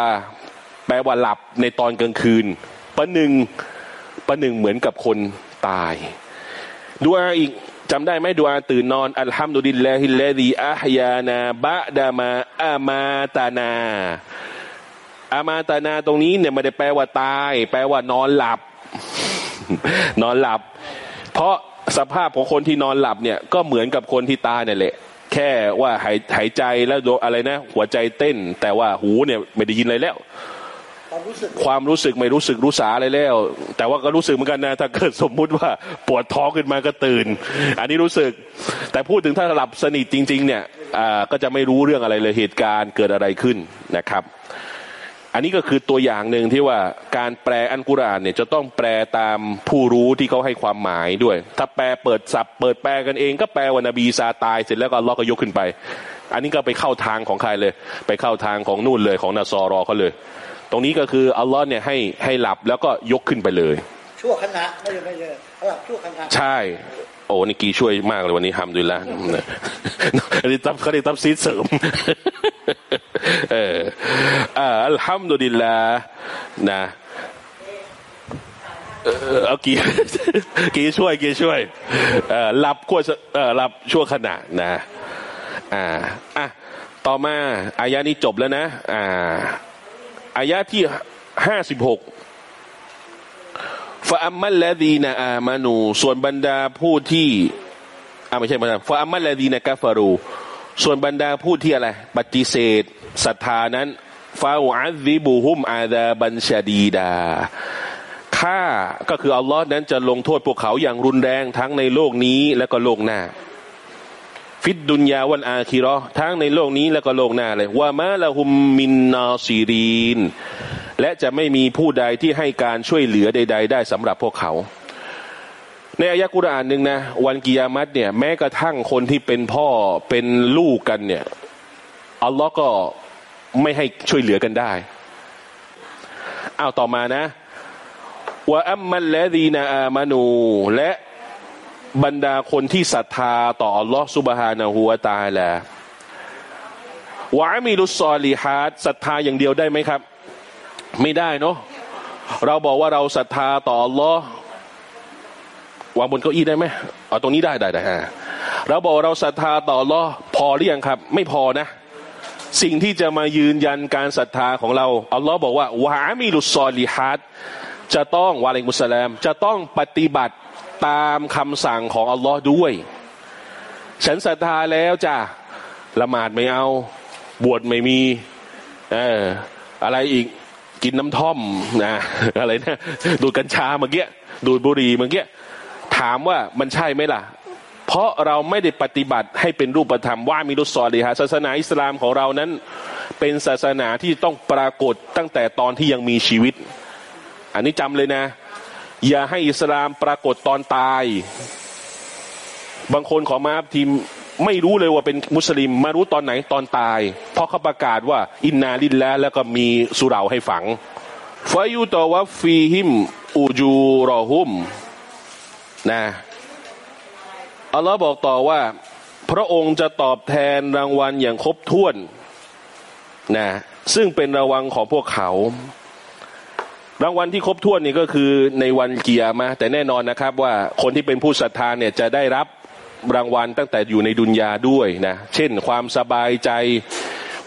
S1: แปลว่าหลับในตอนกลางคืนประหนึ่งประหนึ่งเหมือนกับคนตายดูอาอีกจำได้ไหมดูอาตื่นนอนอัลฮัมดุลิลลาฮิลลาดีอัฮยานาบะดามาอามาตานาอามาตานาตรงนี้เนี่ยไม่ได้แปลว่าตาย แปลว่านอนหลับ นอนหลับ เพราะสภาพของคนที่นอนหลับเนี่ยก็เหมือนกับคนที่ตายนี่ยแหละ แค่ว่าหายหายใจแล้วโดนอะไรนะ หัวใจเต้น แต่ว่าหูเนี่ยไม่ได้ยินอะไรแล้ว
S2: ความรู้สึก
S1: ความรู้สึกไม่รู้สึกรู้สาอะไรแล้ว แต่ว่าก็รู้สึกเหมือนกันนะถ้าเกิดสมมุติว่าปวดท้องขึ้นมาก็ตื่น อันนี้รู้สึก แต่พูดถึงถ้าหลับสนิทจริง ๆ เนี่ยอ่าก็จะไม่รู้เรื่องอะไรเลยเหตุการณ์เกิดอะไรขึ้นนะครับ อันนี้ก็คือตัวอย่างหนึ่งที่ว่าการแปลอันกุรอานเนี่ยจะต้องแปลตามผู้รู้ที่เขาให้ความหมายด้วย ถ้าแปลเปิดสับเปิดแปลกันเอง ก็แปลว่านบีซาตายเสร็จแล้วก็อัลเลอฮ์ก็ยกขึ้นไป อันนี้ก็ไปเข้าทางของใครเลย ไปเข้าทางของนู่นเลยของนาซอรอเขาเลย ตรงนี้ก็คืออัลลอฮ์เนี่ยให้ให้หลับแล้วก็ยกขึ้นไปเลย
S2: ชั่วขณะไม่ใช่ไม่ใช่หลับชั่วขณะ
S1: ใช่โอ้นี่กีช่วยมากเลยวันนี้ทำดูแลวอันนี้ตับเขาได้ตับซีดเสริม เออ อ่าอัลฮัมดุลิลลาห์นะเอเอากีกีช่วยกีช่วยออหลับขั้วเออหลับชั่วขณะนะอ่าอะต่อมาอายะนี้จบแล้วนะ อ่าอายะที่ห้าสิบหกฟาอัมมัลละดีนะอามานู ส่วนบรรดาผู้ที่อ่าไม่ใช่บรรดาฟาอัมมัลละดีนะกาฟารู ส่วนบรรดาผู้ที่อะไรปฏิเสธศรัทธานั้น ฟาอุอัซิบูฮุมอาดาบันชาดีดาข้าก็คืออัลลอฮ์นั้นจะลงโทษพวกเขาอย่างรุนแรงทั้งในโลกนี้และก็โลกหน้า ฟิดดุนยาวันอาคิรอทั้งในโลกนี้และก็โลกหน้าเลยว่ามาละหุมมินนาซีรีน และจะไม่มีผู้ใดที่ให้การช่วยเหลือใด ๆ ได้สำหรับพวกเขา ในอายะกุรอานหนึ่งนะ วันกิยามัตเนี่ยแม้กระทั่งคนที่เป็นพ่อเป็นลูกกันเนี่ยอัลลอฮ์ก็ ไม่ให้ช่วยเหลือกันได้เอาต่อมานะว่าอัมมัลละดีนาอามานูและบรรดาคนที่ศรัทธาต่ออัลลอฮ์สุบฮานะฮูวาตาลาวะอามีลุสซอลีฮัดศรัทธาอย่างเดียวได้ไหมครับ ไม่ได้เนาะเราบอกว่าเราศรัทธาต่ออัลลอฮ์วางบนเก้าอี้ได้ไหมเอาตรงนี้ได้ได้ได้ฮะเราบอกเราศรัทธาต่ออัลลอฮ์พอหรือยังครับ ไม่พอนะ สิ่งที่จะมายืนยันการศรัทธาของเราอัลลอฮ์บอกว่าวามีลุสซอลีฮัดจะต้องวะลัยกุสลามจะต้องปฏิบัติตามคำสั่งของอัลลอฮ์ด้วย ฉันศรัทธาแล้วจ้ะละหมาดไม่เอา บวชไม่มีเอออะไรอีกกินน้ำท่อมนะอะไรนะดูดกัญชาเมื่อกี้ดูดบุหรี่เมื่อกี้ถามว่ามันใช่ไหมล่ะ เพราะเราไม่ได้ปฏิบัติให้เป็นรูปธรรมว่ามีรุสซอลีฮะศาสนาอิสลามของเรานั้น เป็นศาสนาที่ต้องปรากฏตั้งแต่ตอนที่ยังมีชีวิต อันนี้จำเลยนะ อย่าให้อิสลามปรากฏตอนตาย บางคนขอมาทีมไม่รู้เลยว่าเป็นมุสลิม มารู้ตอนไหนตอนตาย เพราะเขาประกาศว่า อินนาลินแล้วแล้วก็มีสุเหราให้ฝังฟายุตอวฟฟีหิมอูจูรอหุมนะ อัลลอฮ์บอกต่อว่า พระองค์จะตอบแทนรางวัลอย่างครบถ้วนนะซึ่งเป็นรางวัลของพวกเขา รางวัลที่ครบถ้วนนี่ก็คือในวันเกียร์มา แต่แน่นอนนะครับว่าคนที่เป็นผู้ศรัทธาเนี่ยจะได้รับรางวัลตั้งแต่อยู่ในดุนยาด้วยนะเช่นความสบายใจ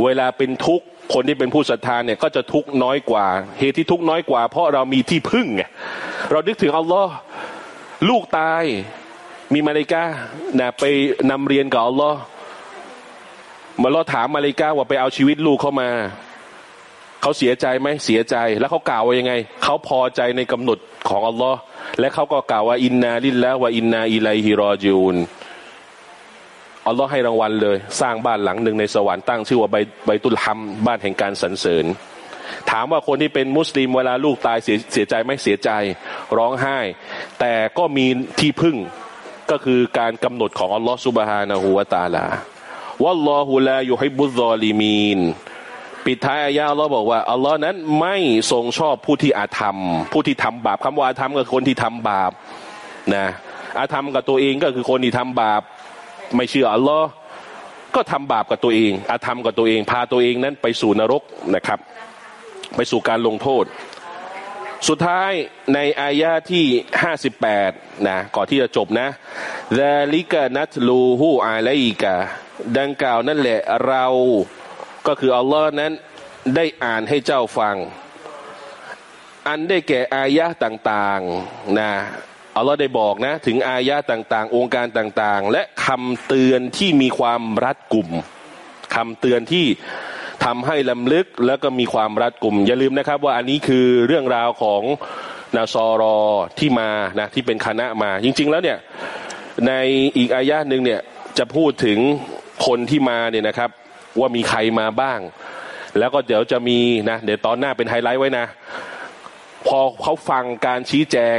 S1: เวลาเป็นทุกข์คนที่เป็นผู้ศรัทธาเนี่ยก็จะทุกข์น้อยกว่า เหตุที่ทุกข์น้อยกว่า เพราะเรามีที่พึ่งไงเรานึกถึงอัลลอฮ์ลูกตาย มีมาเลกานะไปนำเรียนกับอัลลอฮ์มาเราถามมาเลกาว่าไปเอาชีวิตลูกเข้ามา เขาเสียใจไหมเสียใจ แล้วเขากล่าวว่ายังไง เขาพอใจในกำหนดของอัลลอฮ์และเขาก็กล่าวว่าอินนาลิลละว่าอินนาอิไลฮิรอจูนอัลลอฮ์ให้รางวัลเลย สร้างบ้านหลังหนึ่งในสวรรค์ตั้งชื่อว่าใบใบตุลฮัมบ้านแห่งการสรรเสริญ ถามว่าคนที่เป็นมุสลิมเวลาลูกตายเสียเสียใจไหมเสียใจ ร้องไห้ แต่ก็มีที่พึ่ง ก็คือการกำหนดของอัลลอฮ์สุบฮานะฮูวาตาลาวัลลอฮุลายุฮิบุซอลิมีนปิดท้ายอายะอัลลอฮ์บอกว่าอัลลอฮ์นั้นไม่ทรงชอบผู้ที่อาธรรม ผู้ที่ทำบาปคำว่าอาธรรมก็คือคนที่ทำบาปนะอาธรรมกับตัวเองก็คือคนที่ทำบาป ไม่เชื่ออัลลอฮ์ก็ทำบาปกับตัวเอง อาธรรมกับตัวเอง พาตัวเองนั้นไปสู่นรกนะครับ ไปสู่การลงโทษ สุดท้ายในอายะที่ห้าสิบแปดนะ ก่อนที่จะจบนะดาลิกานัตลูฮูอาไลกาดังกล่าวนั่นแหละเราก็คืออัลลอฮ์นั้นได้อ่านให้เจ้าฟัง อันได้แก่อายะต่างๆนะอัลลอฮ์ได้บอกนะ ถึงอายะต่างๆ องค์การต่างๆ และคำเตือนที่มีความรัดกุมคำเตือนที่ ทำให้ลำลึกแล้วก็มีความรัดกลุ่ม อย่าลืมนะครับ ว่าอันนี้คือเรื่องราวของนาซอรอที่มานะที่เป็นคณะมา จริง ๆ แล้วเนี่ยในอีกอายะหนึ่งเนี่ยจะพูดถึงคนที่มาเนี่ยนะครับว่ามีใครมาบ้าง แล้วก็เดี๋ยวจะมีนะเดี๋ยวตอนหน้าเป็นไฮไลท์ไว้นะ พอเขาฟังการชี้แจง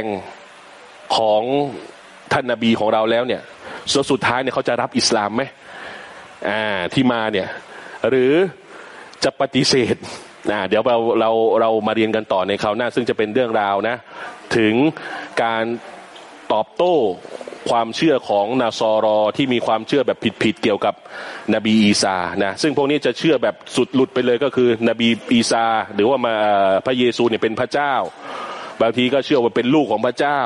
S1: ของท่านนาบีของเราแล้วเนี่ยส่วนสุดท้ายเนี่ยเขาจะรับอิสลามไหมอ่าที่มาเนี่ยหรือ จะปฏิเสธนะเดี๋ยวเราเราเรามาเรียนกันต่อในคราวหน้า ซึ่งจะเป็นเรื่องราวนะ ถึงการตอบโต้ความเชื่อของนาซอรอที่มีความเชื่อแบบผิดๆเกี่ยวกับนบีอีสานะซึ่งพวกนี้จะเชื่อแบบสุดหลุดไปเลยก็คือนบีอีสาหรือว่ามาพระเยซูเนี่ยเป็นพระเจ้า บางทีก็เชื่อว่าเป็นลูกของพระเจ้า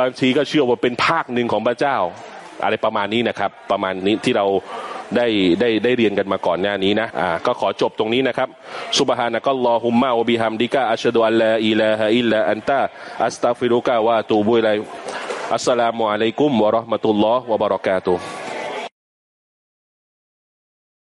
S1: บางทีก็เชื่อว่าเป็นภาคหนึ่งของพระเจ้า อะไรประมาณนี้นะครับ ประมาณนี้ที่เราได้ได้ได้เรียนกันมาก่อนหน้านี้นะอ่าก็ขอจบตรงนี้นะครับซุบฮานะกัลลอฮุมมะวบิฮัมดิกะอัชฮะดุอัลลาอิลาฮะอิลลาอันตะอัสตัฟิรุกะวะตูบุไลอัสสลามุอะลัยกุมวะราะห์มะตุลลอฮ์วะบะเราะกาตุฮ์